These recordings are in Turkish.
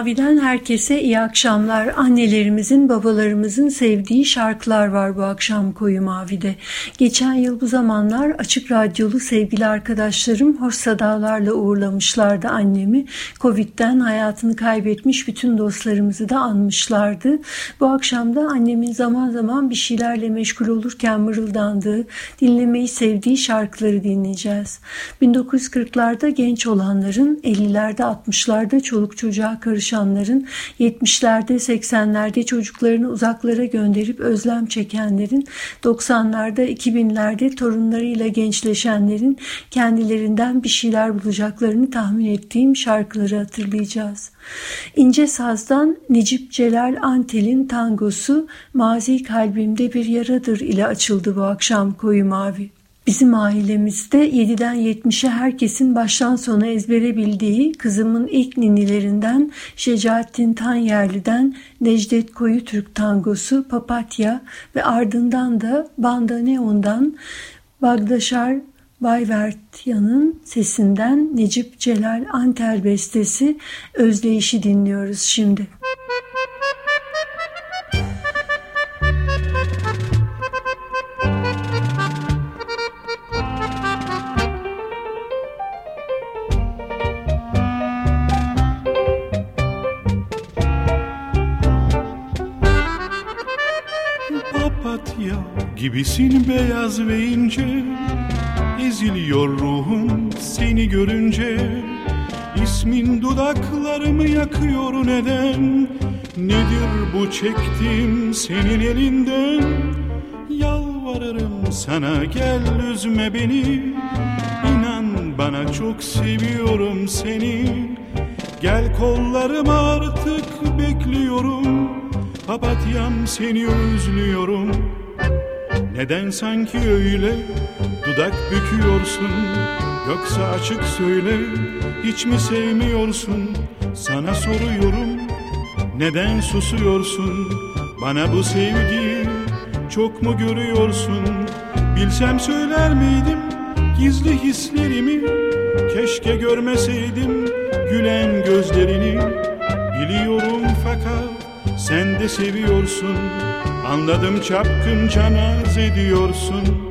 Koyu Mavi'den herkese iyi akşamlar. Annelerimizin, babalarımızın sevdiği şarkılar var bu akşam Koyu Mavi'de. Geçen yıl bu zamanlar Açık Radyolu sevgili arkadaşlarım hoş sadalarla uğurlamışlardı annemi. Covid'den hayatını kaybetmiş bütün dostlarımızı da anmışlardı. Bu akşam da annemin zaman zaman bir şeylerle meşgul olurken mırıldandığı, dinlemeyi sevdiği şarkıları dinleyeceğiz. 1940'larda genç olanların, 50'lerde 60'larda çoluk çocuğa karışanların, 70'lerde 80'lerde çocuklarını uzaklara gönderip özlem çekenlerin, 90'larda 2000'lerde torunlarıyla gençleşenlerin kendilerinden bir şeyler bulacaklarını tahmin ettiğim şarkıları hatırlayacağız. İnce Saz'dan Necip Celal Antel'in tangosu Mazi Kalbimde Bir Yaradır ile açıldı bu akşam Koyu Mavi. Bizim ailemizde 7'den 70'e herkesin baştan sona ezbere bildiği kızımın ilk ninilerinden Şecaettin Tanyerli'den Necdet Koyu Türk tangosu Papatya ve ardından da Banda Neon'dan Bagdaşar Bayvertya'nın sesinden Necip Celal Antel bestesi Özdeyiş'i dinliyoruz şimdi. Gibisin beyaz ve ince. Eziliyor ruhum seni görünce. İsmin dudaklarımı yakıyor neden? Nedir bu çektiğim senin elinden? Yalvarırım sana gel üzme beni. İnan bana çok seviyorum seni. Gel kollarım artık bekliyorum. Papatyam seni özlüyorum Neden sanki öyle dudak büküyorsun? Yoksa açık söyle hiç mi sevmiyorsun? Sana soruyorum neden susuyorsun? Bana bu sevgi çok mu görüyorsun? Bilsem söyler miydim gizli hislerimi? Keşke görmeseydim gülen gözlerini. Biliyorum fakat sen de seviyorsun Anladım çapkınca naz ediyorsun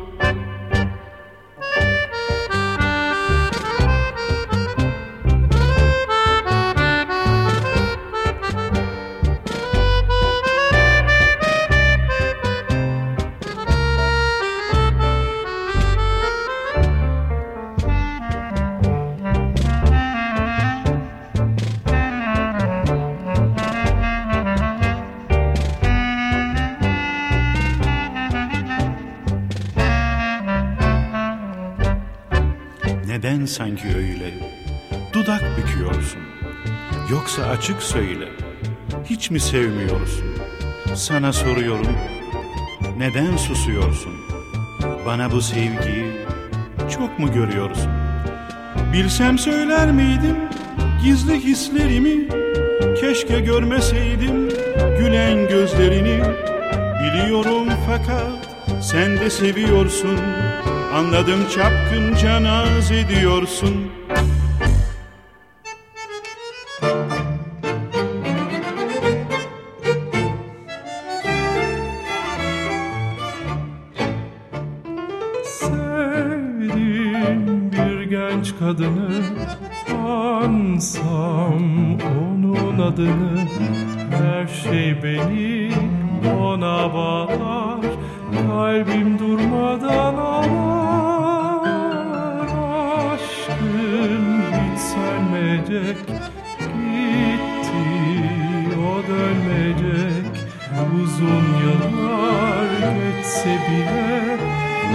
mi sevmiyorsun? Sana soruyorum neden susuyorsun? Bana bu sevgiyi çok mu görüyorsun? Bilsem söyler miydim gizli hislerimi? Keşke görmeseydim gülen gözlerini. Biliyorum fakat sen de seviyorsun. Anladım çapkınca naz ediyorsun Sevdim bir genç kadını Ansam onun adını. Her şey beni ona bağlar Kalbim durmadan ağlar. Aşkım hiç sönmeyecek Gitti o dönmeyecek. Uzun yıllar geçse bile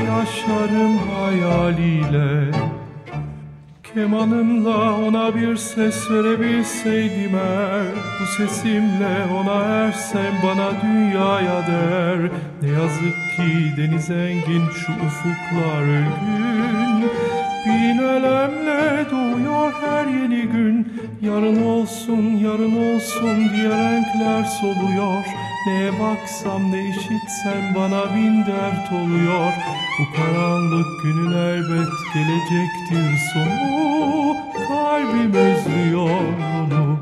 Yaşarım hayaliyle. Kemanımla ona bir ses verebilseydim eğer Bu sesimle ona ersem bana dünyaya der. Ne yazık ki deniz engin şu ufuklar ölgün Bin elemle doğuyor her yeni gün. Yarın olsun yarın olsun diye renkler soluyor Neye baksam ne işitsem bana bin dert oluyor. Bu karanlık günün elbet gelecektir sonu Kalbim özlüyor onu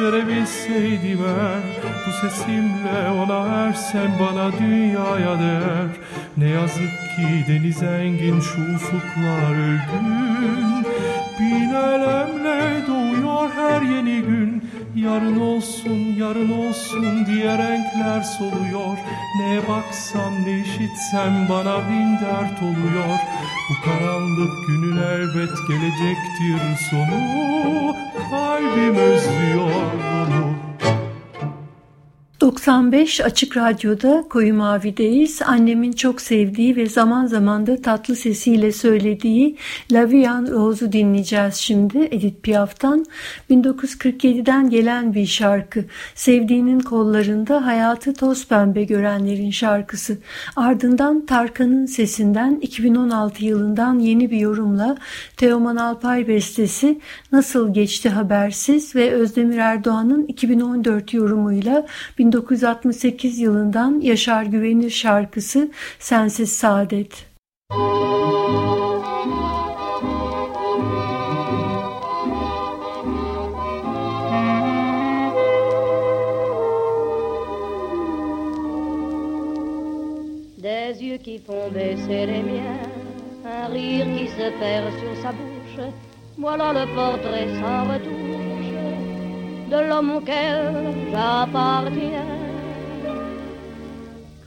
verebilseydim eğer Bu sesimle ona ersem bana dünyaya değer Ne yazık ki deniz engin şu ufuklar ölgün. Bin elemle doğuyor her yeni gün. Yarın olsun, yarın olsun diye renkler soluyor. Neye baksam, ne işitsem bana bin dert oluyor. Bu karanlık günün elbet gelecektir sonu Kalbim özlüyor 95 Açık Radyo'da Koyu Mavi'deyiz. Annemin çok sevdiği ve zaman zaman da tatlı sesiyle söylediği La Vian Rose'u dinleyeceğiz şimdi Edith Piaf'tan. 1947'den gelen bir şarkı. Sevdiğinin kollarında hayatı toz pembe görenlerin şarkısı. Ardından Tarkan'ın sesinden 2016 yılından yeni bir yorumla Teoman Alpay bestesi Nasıl Geçti Habersiz ve Özdemir Erdoğan'ın 2014 yorumuyla 1968 yılından Yaşar Güvenir şarkısı Sensiz Saadet. Des yeux qui font baisser les miens, un rire qui se perd sur sa bouche, voilà le portrait sans retouche de l'homme auquel j'appartiens.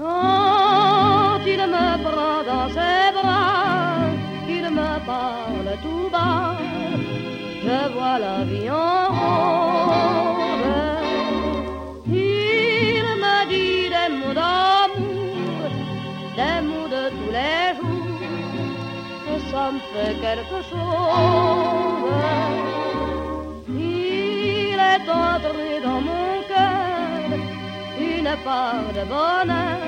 Quand il me prend dans ses bras, qu'il me parle tout bas, je vois la vie en rose. Il me dit des mots d'amour, des mots de tous les jours, que ça me fait quelque chose. Est entré dans mon une de bonheur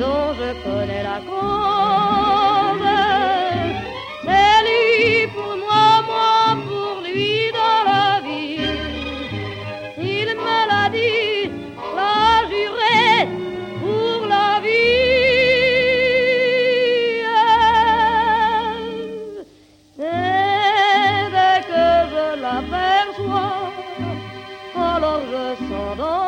dont je connais la cause. C'est lui pour moi, moi pour lui dans la vie. Il me l'a dit, l'a juré pour la vie. Et dès que je l'aperçois, alors je sens dans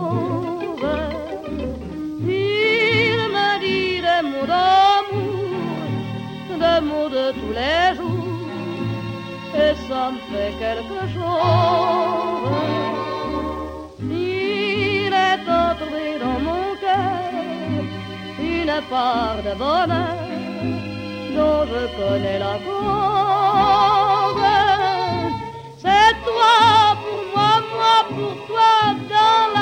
De tous les jours, et ça me fait quelque chose. Il est entré dans mon cœur une part de bonheur dont je connais la cause. C'est toi pour moi, moi pour toi dans la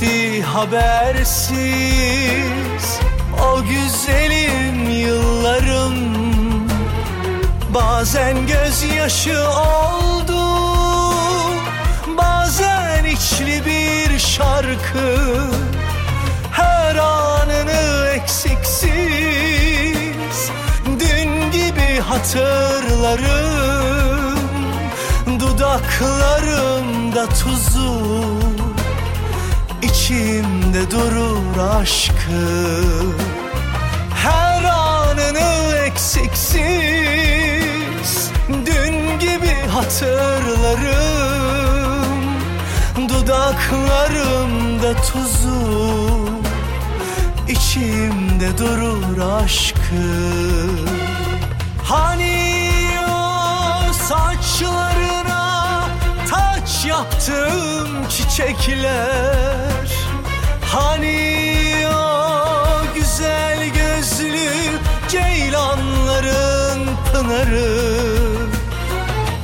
geçti habersiz. O güzelim yıllarım Bazen gözyaşı oldu Bazen içli bir şarkı. Her anını eksiksiz Dün gibi hatırlarım. Dudaklarımda tuzu içimde durur aşkı. Her anını eksiksiz Dün gibi hatırlarım. Dudaklarımda tuzu içimde durur aşkı. Hani o saçlarına taç yaptım çiçekler Hani o güzel gözlü ceylanların pınarı?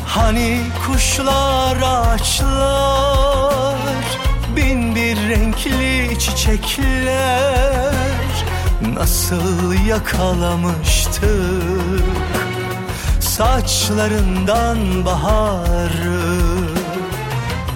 Hani kuşlar ağaçlar bin bir renkli çiçekler Nasıl yakalamıştık? Saçlarından baharı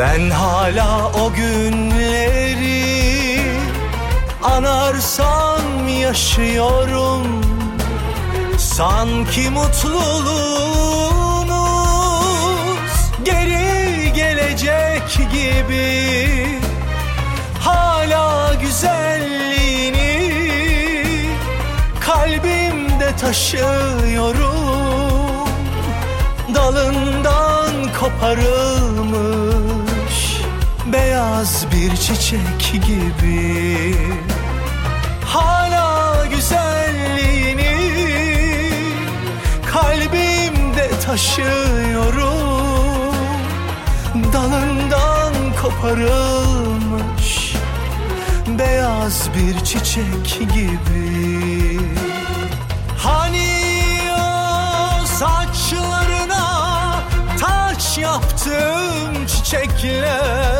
Ben hala o günleri anarsam yaşıyorum. Sanki mutluluğumuz geri gelecek gibi. Hala güzelliğini kalbimde taşıyorum. Dalından koparılmış beyaz bir çiçek gibi. Hala güzelliğini kalbimde taşıyorum. Dalından koparılmış beyaz bir çiçek gibi. Hani o saçlarına taç yaptım çiçekler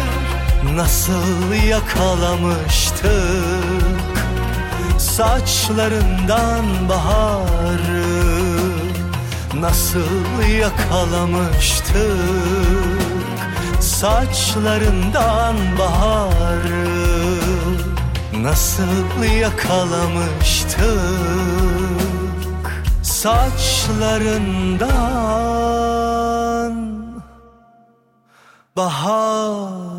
Nasıl yakalamıştık? Saçlarından baharı Nasıl yakalamıştık? Saçlarından baharı Nasıl yakalamıştık? Saçlarından baharı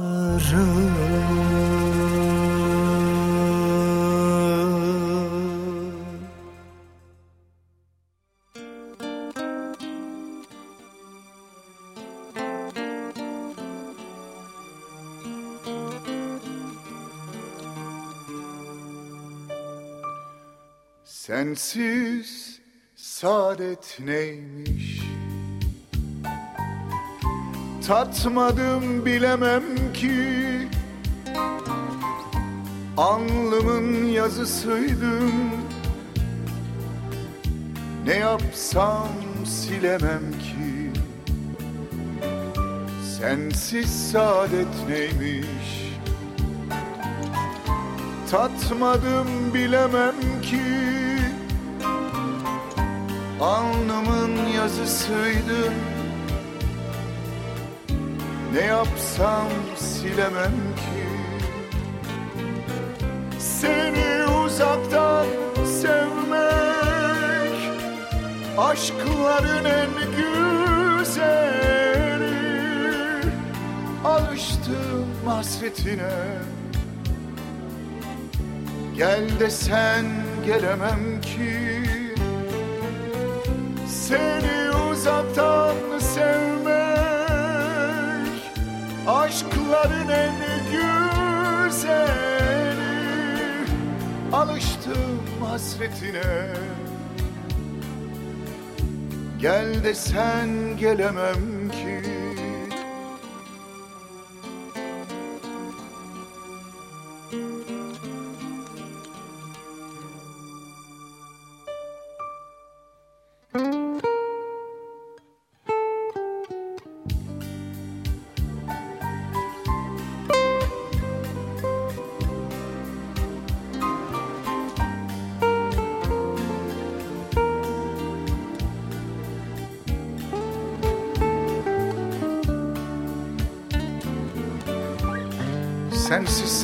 Sensiz saadet neymiş Tatmadım bilemem ki Alnımın yazısıydın Ne yapsam silemem ki. Sensiz saadet neymiş? Tatmadım bilemem ki. Alnımın yazısıydın Ne yapsam silemem ki. Seni uzaktan sevmek Aşkların en güzeli. Alıştım hasretine. Gel desen gelemem ki. Seni uzaktan sevmek Aşkların en güzeli. Alıştım hasretine. Gel desen gelemem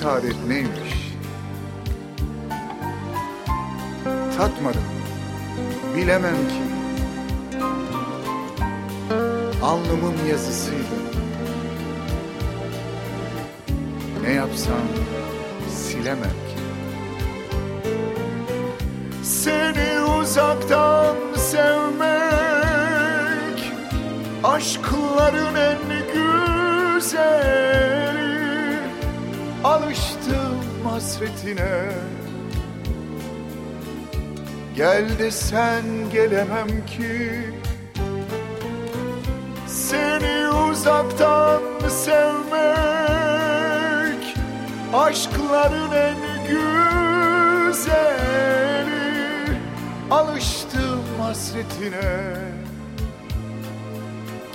saadet neymiş? Tatmadım, bilemem ki. Alnımın yazısıydı. Ne yapsam silemem ki. Seni uzaktan sevmek Aşkların en güzeli Alıştım hasretine. Gel desen gelemem ki. Seni uzaktan sevmek Aşkların en güzeli. Alıştım hasretine.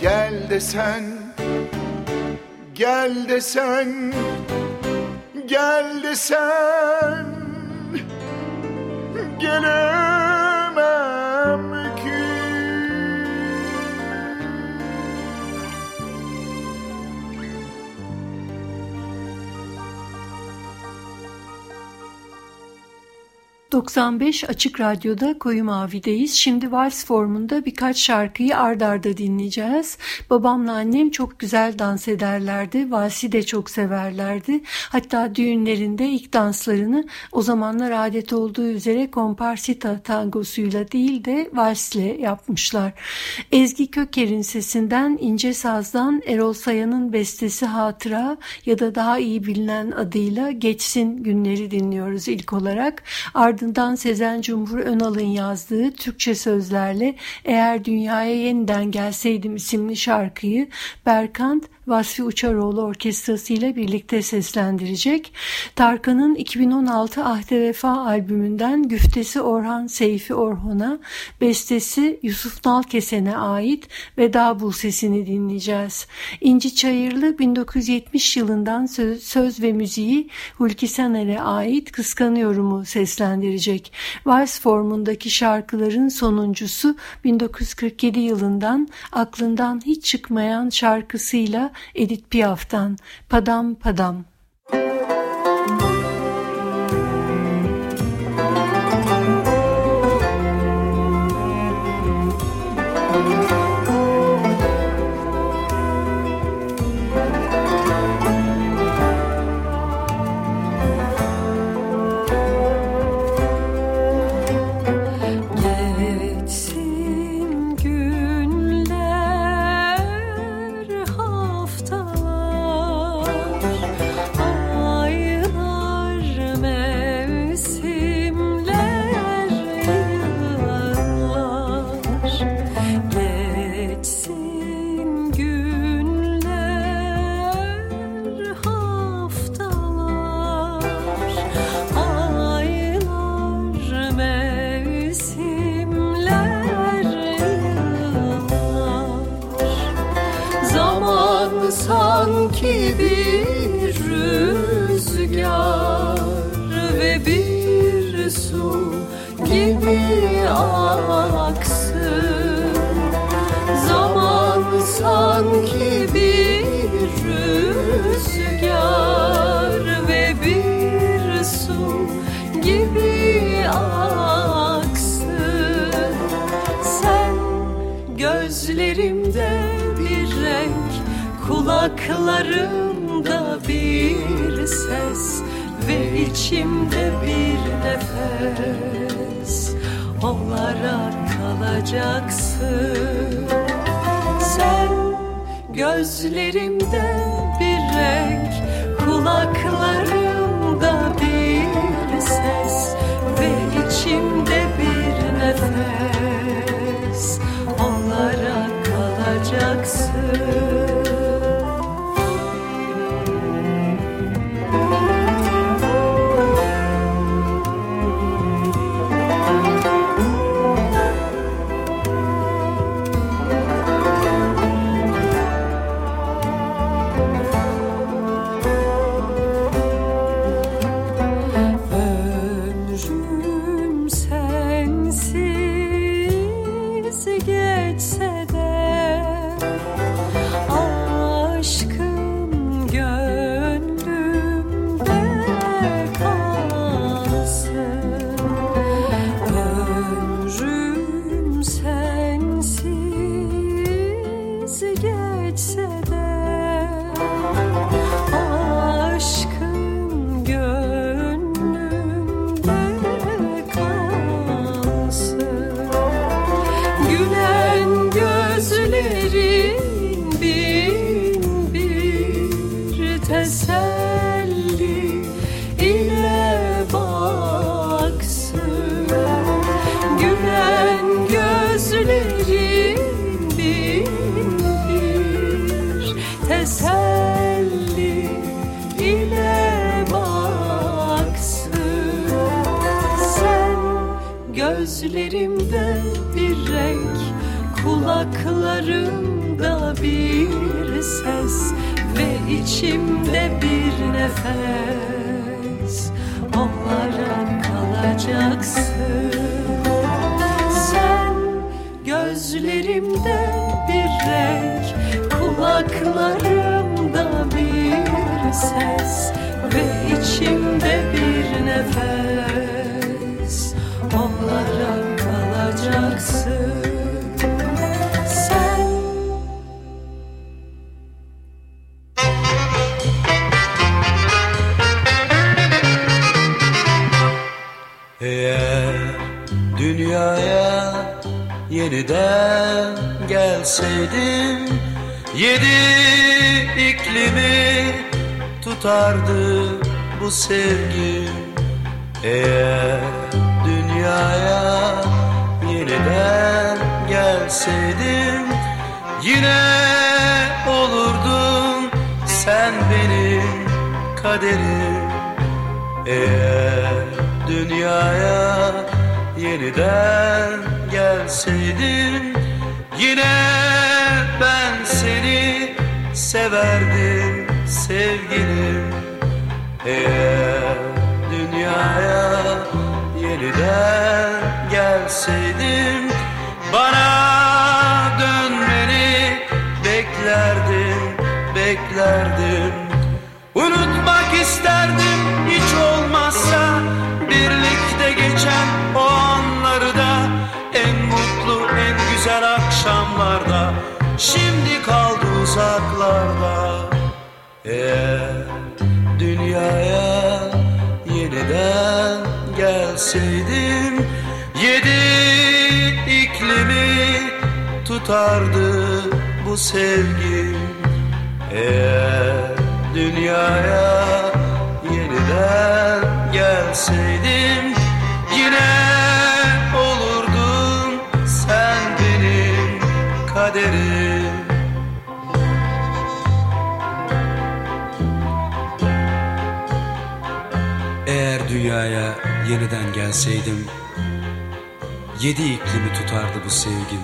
Gel desen Gel desen Gel desen Gelemem 95 Açık Radyo'da Koyu Mavi'deyiz. Şimdi vals formunda birkaç şarkıyı ard arda dinleyeceğiz. Babamla annem çok güzel dans ederlerdi. Valsi de çok severlerdi. Hatta düğünlerinde ilk danslarını o zamanlar adet olduğu üzere komparsita tangosuyla değil de valsle yapmışlar. Ezgi Köker'in sesinden İnce Saz'dan Erol Sayan'ın bestesi Hatıra ya da daha iyi bilinen adıyla Geçsin Günleri dinliyoruz ilk olarak. Ardından Ardından Sezen Cumhur Önal'ın yazdığı Türkçe sözlerle Eğer Dünyaya Yeniden Gelseydim isimli şarkıyı Berkant Vasfi Uçaroğlu Orkestrası ile birlikte seslendirecek. Tarkan'ın 2016 Ahde Vefa albümünden güftesi Orhan Seyfi Orhan'a, bestesi Yusuf Nalkesen'e ait Veda Bul sesini dinleyeceğiz. İnci Çayırlı 1970 yılından söz, söz ve müziği Hulki Saner'e ait Kıskanıyorum'u seslendirecek. Vals formundaki şarkıların sonuncusu 1947 yılından aklından hiç çıkmayan şarkısıyla Edith Piaf'tan Padam Padam. sanki olarak kalacaksın. Sen gözlerimde bir renk kulaklarımda bir ses ve içimde bir nefes. Olarak kalacaksın bir ses Ve içimde bir nefes. Olarak kalacaksın. Sen gözlerimde bir renk Kulaklarımda bir ses Ve içimde bir nefes. Olarak kalacaksın yeniden gelseydim Yedi iklimi tutardı bu sevgi Eğer dünyaya yeniden gelseydim Yine olurdun sen benim kaderim. Eğer dünyaya yeniden gelseydim Yine ben seni severdim sevgilim. Eğer dünyaya yeniden gelseydim Bana dönmeni beklerdim, beklerdim. Unutmak isterdim hiç olmazsa Birlikte geçen güzel akşamlarda Şimdi kaldı uzaklarda. Eğer dünyaya yeniden gelseydim Yedi iklimi tutardı bu sevgi Eğer dünyaya yeniden gelseydim Yine yeniden gelseydim Yedi iklimi tutardı bu sevgim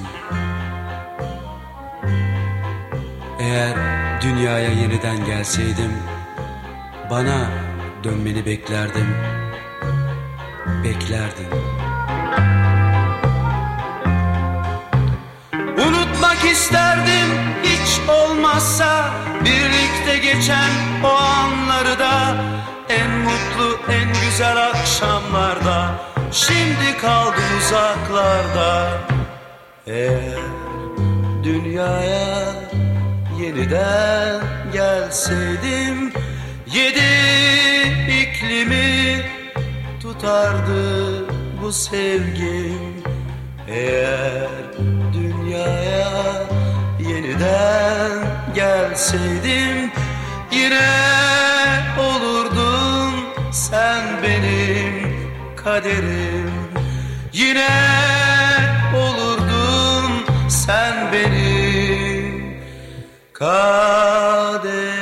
Eğer dünyaya yeniden gelseydim Bana dönmeni beklerdim beklerdin. Unutmak isterdim hiç olmazsa birlikte geçen o anları da en mutlu en güzel akşamlarda. Şimdi kaldım uzaklarda. Eğer dünyaya yeniden gelseydim yedi iklimi tutardı bu sevgim. Eğer dünyaya yeniden gelseydim yine olurdun sen benim kaderim. Yine olurdun sen benim kaderim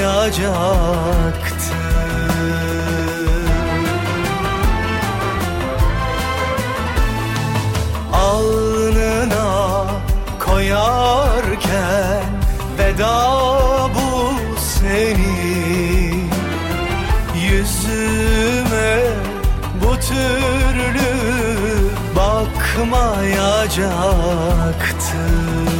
bakmayacaktı Alnına koyarken veda bu seni Yüzüme bu türlü bakmayacaktı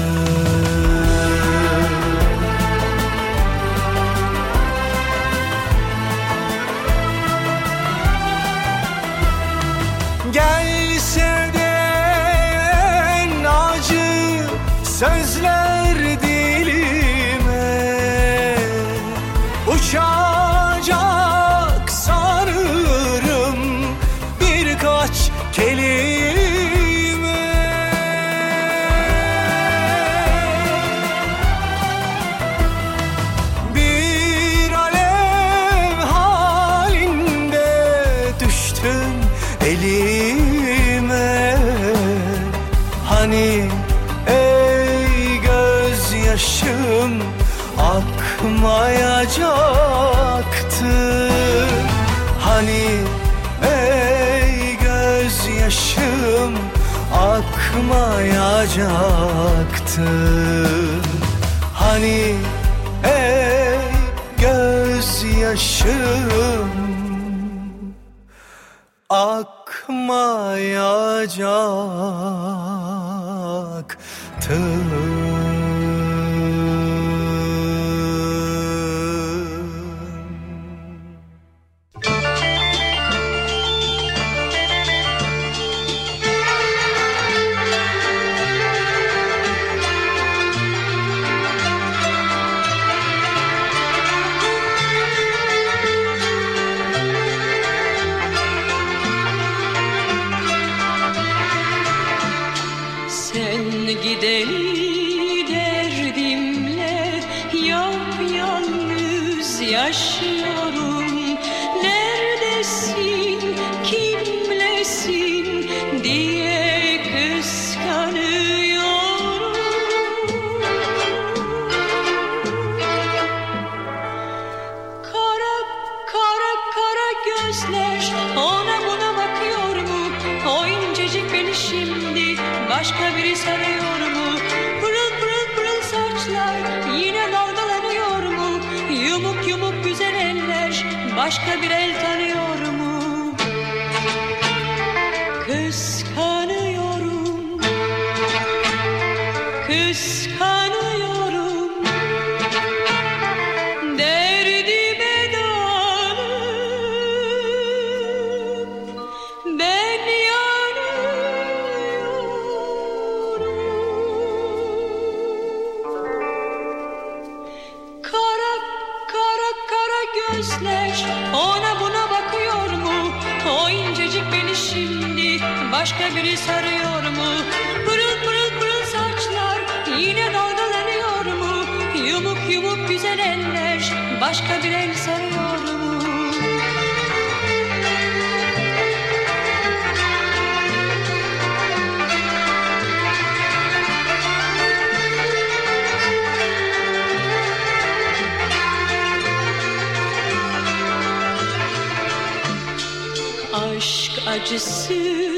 꺼져 Aşk acısı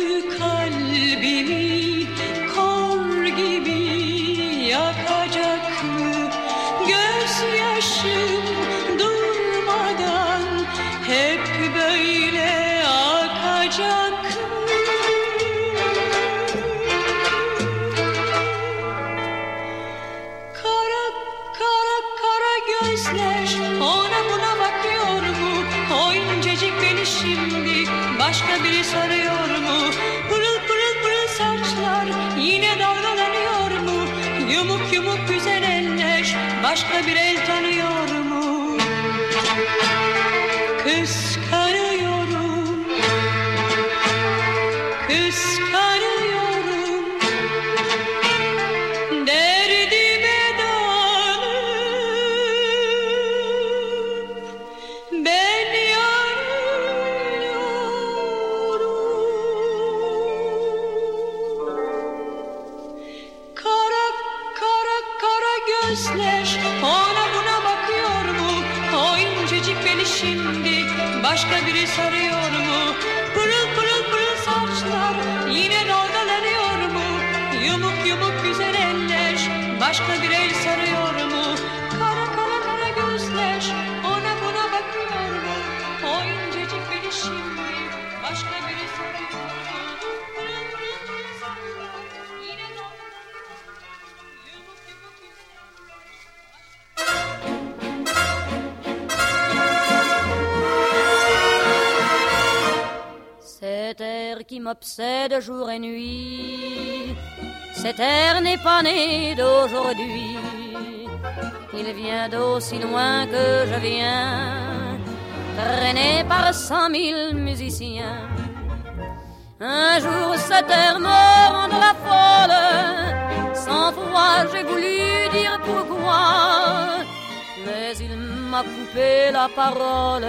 qui m'obsède jour et nuit, cet air n'est pas né d'aujourd'hui. Il vient d'aussi loin que je viens, traîné par cent mille musiciens. Un jour cet air me rendra folle, cent fois j'ai voulu dire pourquoi, mais il m'a coupé la parole.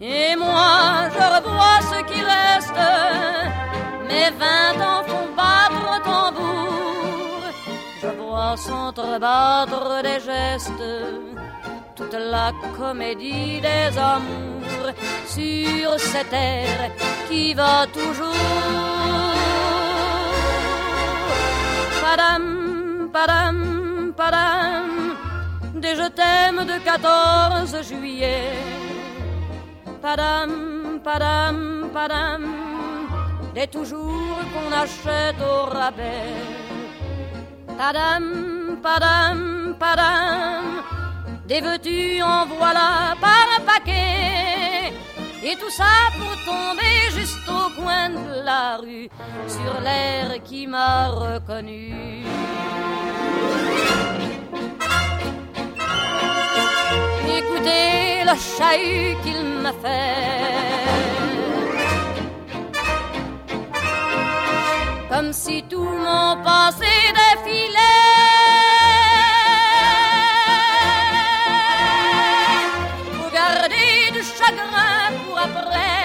Et moi, je revois ce qui reste. Mes vingt ans font battre tambour. Je vois s'entrebattre des gestes, toute la comédie des amours sur cette terre qui va toujours. Padam, padam, padam, des je t'aime de 14 juillet. Padam, padam, padam, des toujours qu'on achète au rabais. Padam, padam, padam, des veux-tu en voilà par un paquet. Et tout ça pour tomber juste au coin de la rue, sur l'air qui m'a reconnu. Écoutez le chahut qu'il m'a fait. Comme si tout mon passé défilait. Pour garder du chagrin pour après.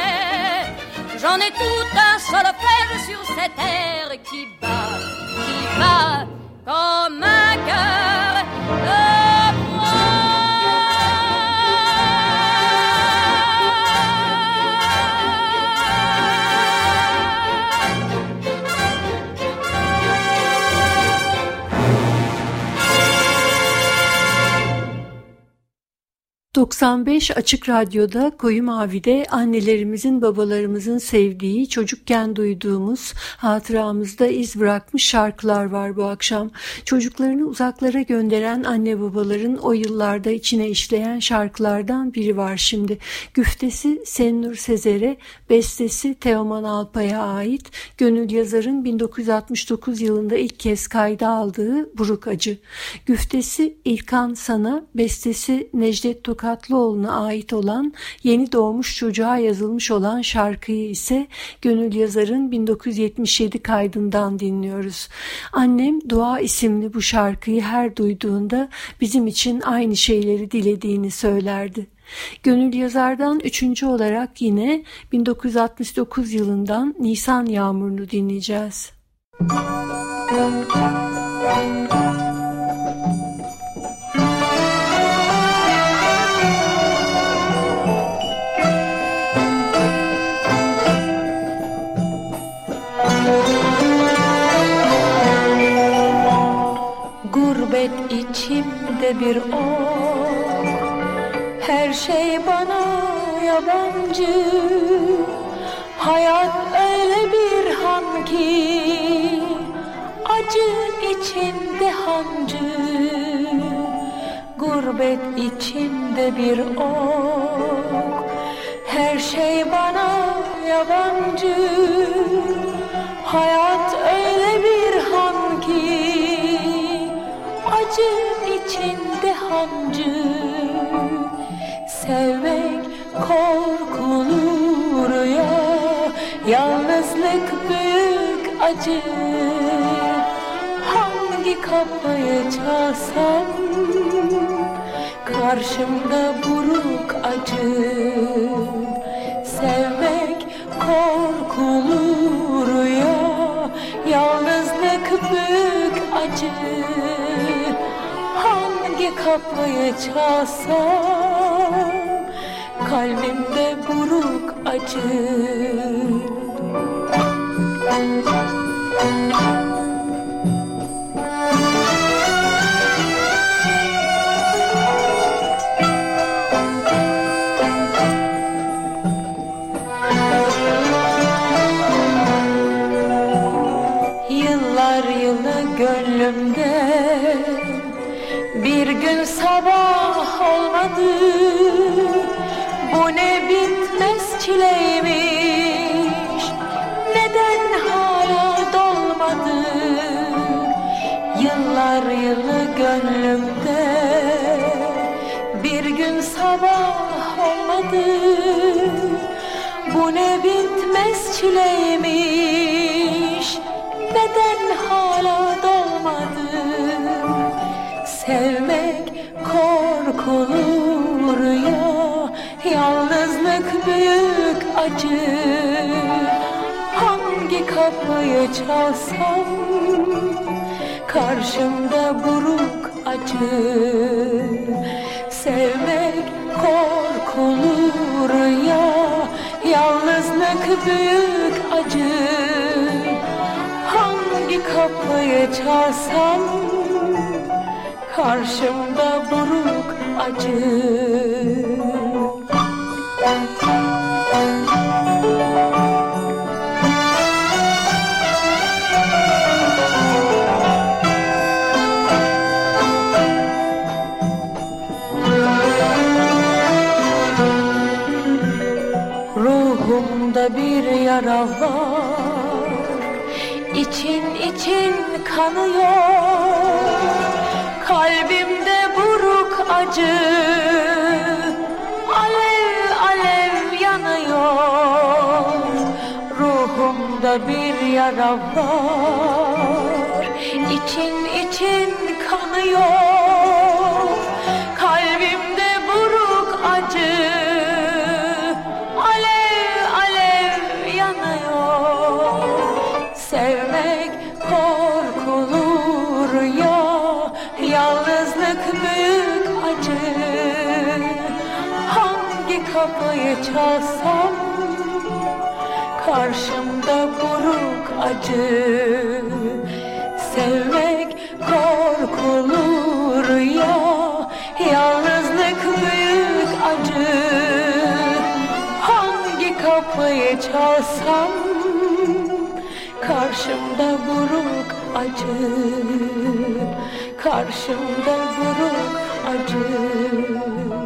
J'en ai tout un solfège sur cette terre qui bat, qui bat comme un cœur 95 Açık Radyo'da Koyu Mavi'de annelerimizin babalarımızın sevdiği çocukken duyduğumuz hatıramızda iz bırakmış şarkılar var bu akşam. Çocuklarını uzaklara gönderen anne babaların o yıllarda içine işleyen şarkılardan biri var şimdi. Güftesi Sennur Sezer'e, bestesi Teoman Alpay'a ait Gönül Yazar'ın 1969 yılında ilk kez kayda aldığı Buruk Acı. Güftesi İlkan Sana, bestesi Necdet Tokatlıoğlu'na ait olan yeni doğmuş çocuğa yazılmış olan şarkıyı ise Gönül Yazar'ın 1977 kaydından dinliyoruz. Annem Dua isimli bu şarkıyı her duyduğunda bizim için aynı şeyleri dilediğini söylerdi. Gönül Yazar'dan üçüncü olarak yine 1969 yılından Nisan Yağmurunu dinleyeceğiz. Gurbet içimde bir ok Her şey bana yabancı. Hayat öyle bir han ki Acı içinde hancı. Gurbet içinde bir ok Her şey bana yabancı. Hayat öyle içinde hancı. Sevmek korkulu rüya Yalnızlık büyük acı. Hangi kapıyı çalsam Karşımda buruk acı. Sevmek korkulu rüya Yalnızlık büyük acı kapıyı çalsam Kalbimde buruk acı acı Sevmek korkulur ya. Yalnızlık büyük acı. Hangi kapıyı çalsam Karşımda buruk acı İçin kanıyor. Kalbimde buruk acı Alev alev yanıyor. Ruhumda bir yara var İçin için kanıyor çalsam Karşımda buruk acı. Sevmek korkulur ya Yalnızlık büyük acı. Hangi kapıyı çalsam Karşımda buruk acı. Karşımda buruk acı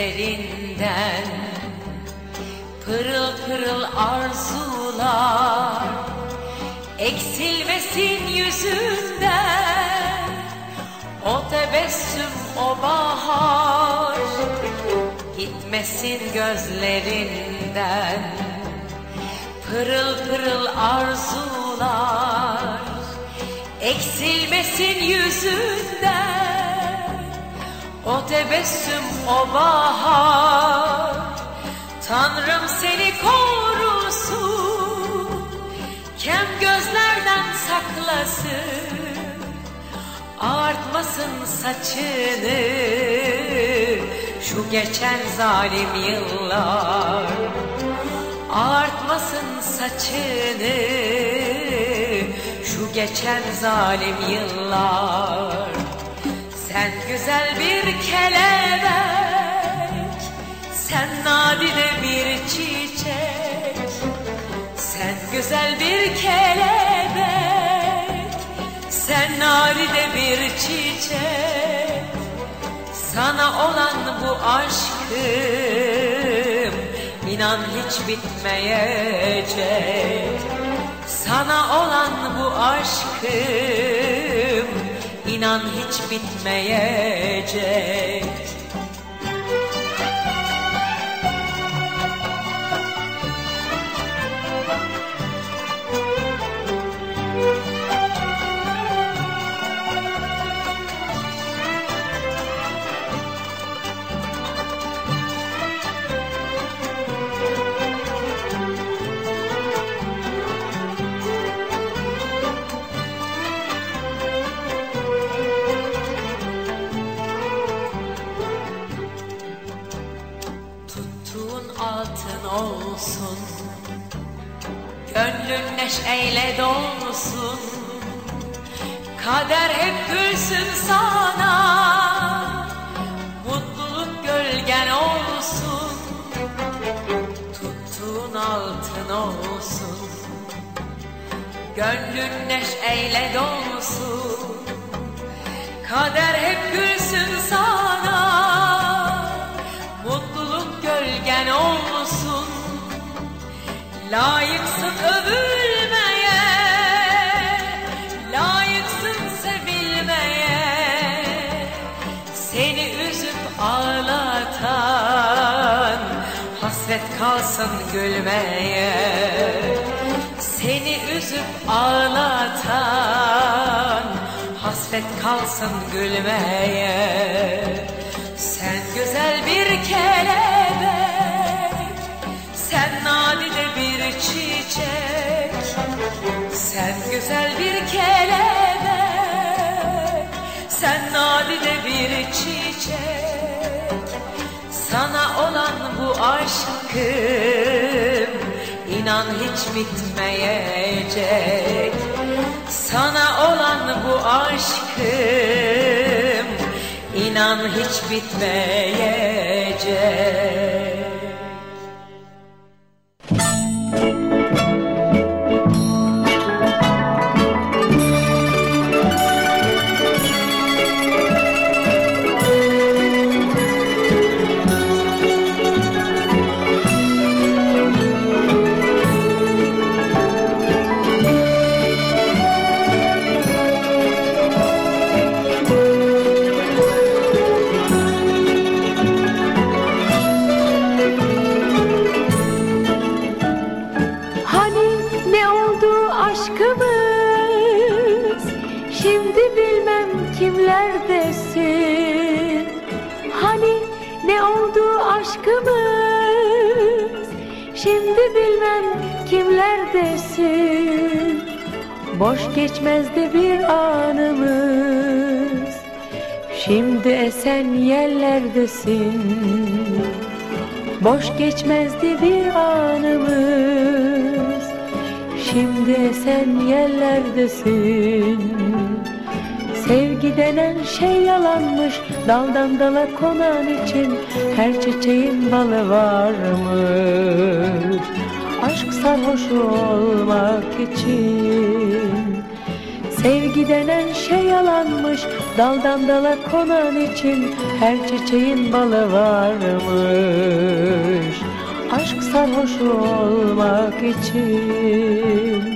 gözlerinden Pırıl pırıl arzular Eksilmesin yüzünden. O tebessüm o bahar Gitmesin gözlerinden. Pırıl pırıl arzular Eksilmesin yüzünden O tebessüm o bahar. Tanrım seni korusun. Kem gözlerden saklasın. Artmasın saçını. Şu geçen zalim yıllar. Artmasın saçını. Şu geçen zalim yıllar Sen güzel bir kelebek Sen nadide bir çiçek. Sen güzel bir kelebek Sen nadide bir çiçek. Sana olan bu aşkım inan hiç bitmeyecek. Sana olan bu aşkım inan hiç bitmeyecek Gönlün neşeyle dolsun. Kader hep gülsün sana. Mutluluk gölgen olsun. Tuttuğun altın olsun. Gönlün neşeyle dolsun. Kader hep gülsün sana Layıksın övülmeye Layıksın sevilmeye. Seni üzüp ağlatan Hasret kalsın gülmeye. Seni üzüp ağlatan Hasret kalsın gülmeye. Sen güzel bir kelebek çiçek. Sen güzel bir kelebek Sen nadide bir çiçek. Sana olan bu aşkım inan hiç bitmeyecek. Sana olan bu aşkım inan hiç bitmeyecek yerlerdesin Boş geçmezdi bir anımız. Şimdi sen yerlerdesin. Sevgi denen şey yalanmış. Daldan dala konan için Her çiçeğin balı varmış. Aşk sarhoşu olmak için Sevgi denen şey yalanmış Daldan dala konan için Her çiçeğin balı varmış. Aşk sarhoşu olmak için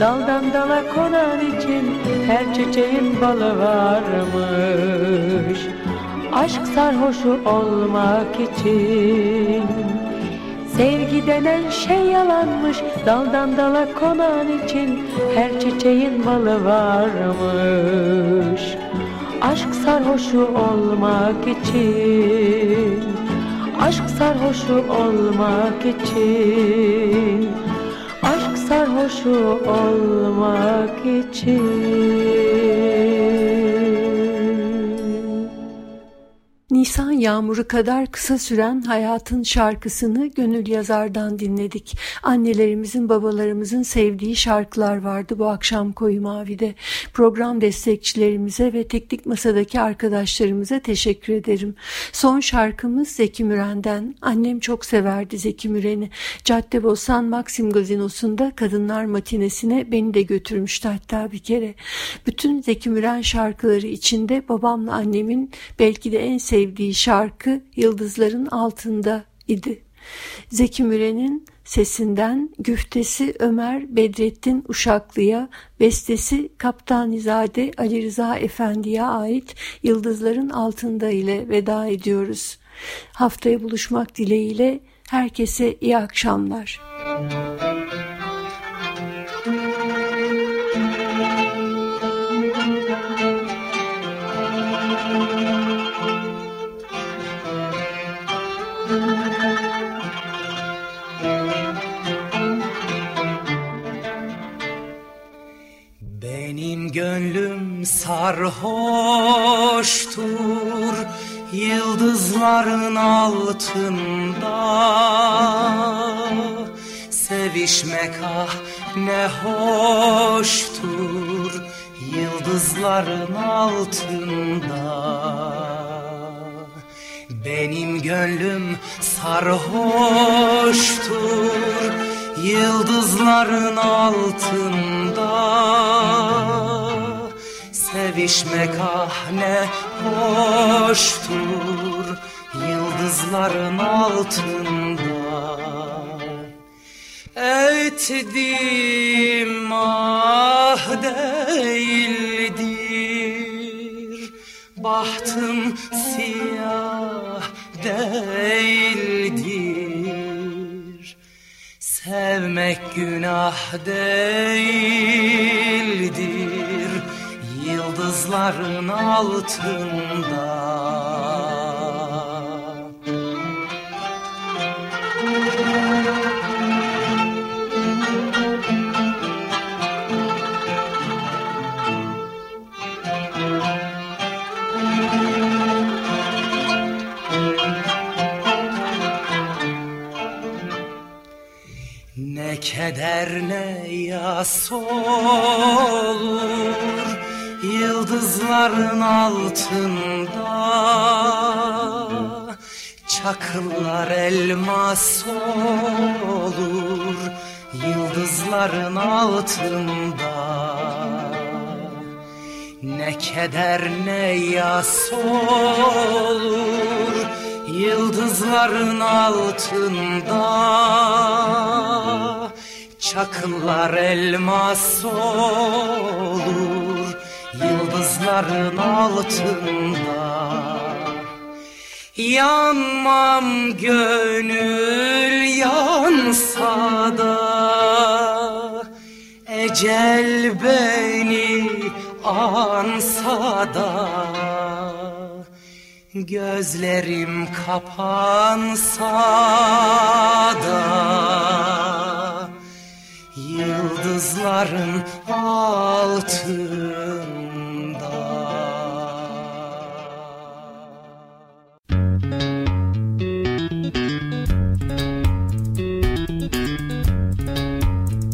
Daldan dala konan için Her çiçeğin balı varmış. Aşk sarhoşu olmak için Sevgi denen şey yalanmış. Daldan dala konan için Her çiçeğin balı varmış. Aşk sarhoşu olmak için Aşk sarhoşu olmak için Sarhoşu olmak için Nisan yağmuru kadar kısa süren hayatın şarkısını Gönül Yazar'dan dinledik. Annelerimizin, babalarımızın sevdiği şarkılar vardı bu akşam Koyu Mavi'de. Program destekçilerimize ve teknik masadaki arkadaşlarımıza teşekkür ederim. Son şarkımız Zeki Müren'den. Annem çok severdi Zeki Müren'i. Caddebostan Maxim Gazinosu'nda kadınlar matinesine beni de götürmüştü hatta bir kere. Bütün Zeki Müren şarkıları içinde babamla annemin belki de en sevdiği şarkı Yıldızların Altında idi. Zeki Müren'in sesinden güftesi Ömer Bedrettin Uşaklı'ya, bestesi Kaptanizade Ali Rıza Efendi'ye ait Yıldızların Altında ile veda ediyoruz. Haftaya buluşmak dileğiyle herkese iyi akşamlar. Gönlüm sarhoştur Yıldızların altında. Sevişmek ah ne hoştur Yıldızların altında. Benim gönlüm sarhoştur Yıldızların altında Sevişmek ah ne hoştur Yıldızların altında. Ettim ah değildir Bahtım siyah değildir. Sevmek günah değildir yıldızların altında. Ne keder ne yas olur Yıldızların altında Çakıllar elmas olur Yıldızların altında. Ne keder ne yas olur Yıldızların altında. Çakıllar elmas olur yıldızların altında Yanmam gönül yansa da Ecel beni ansa da Gözlerim kapansa da Yıldızların altında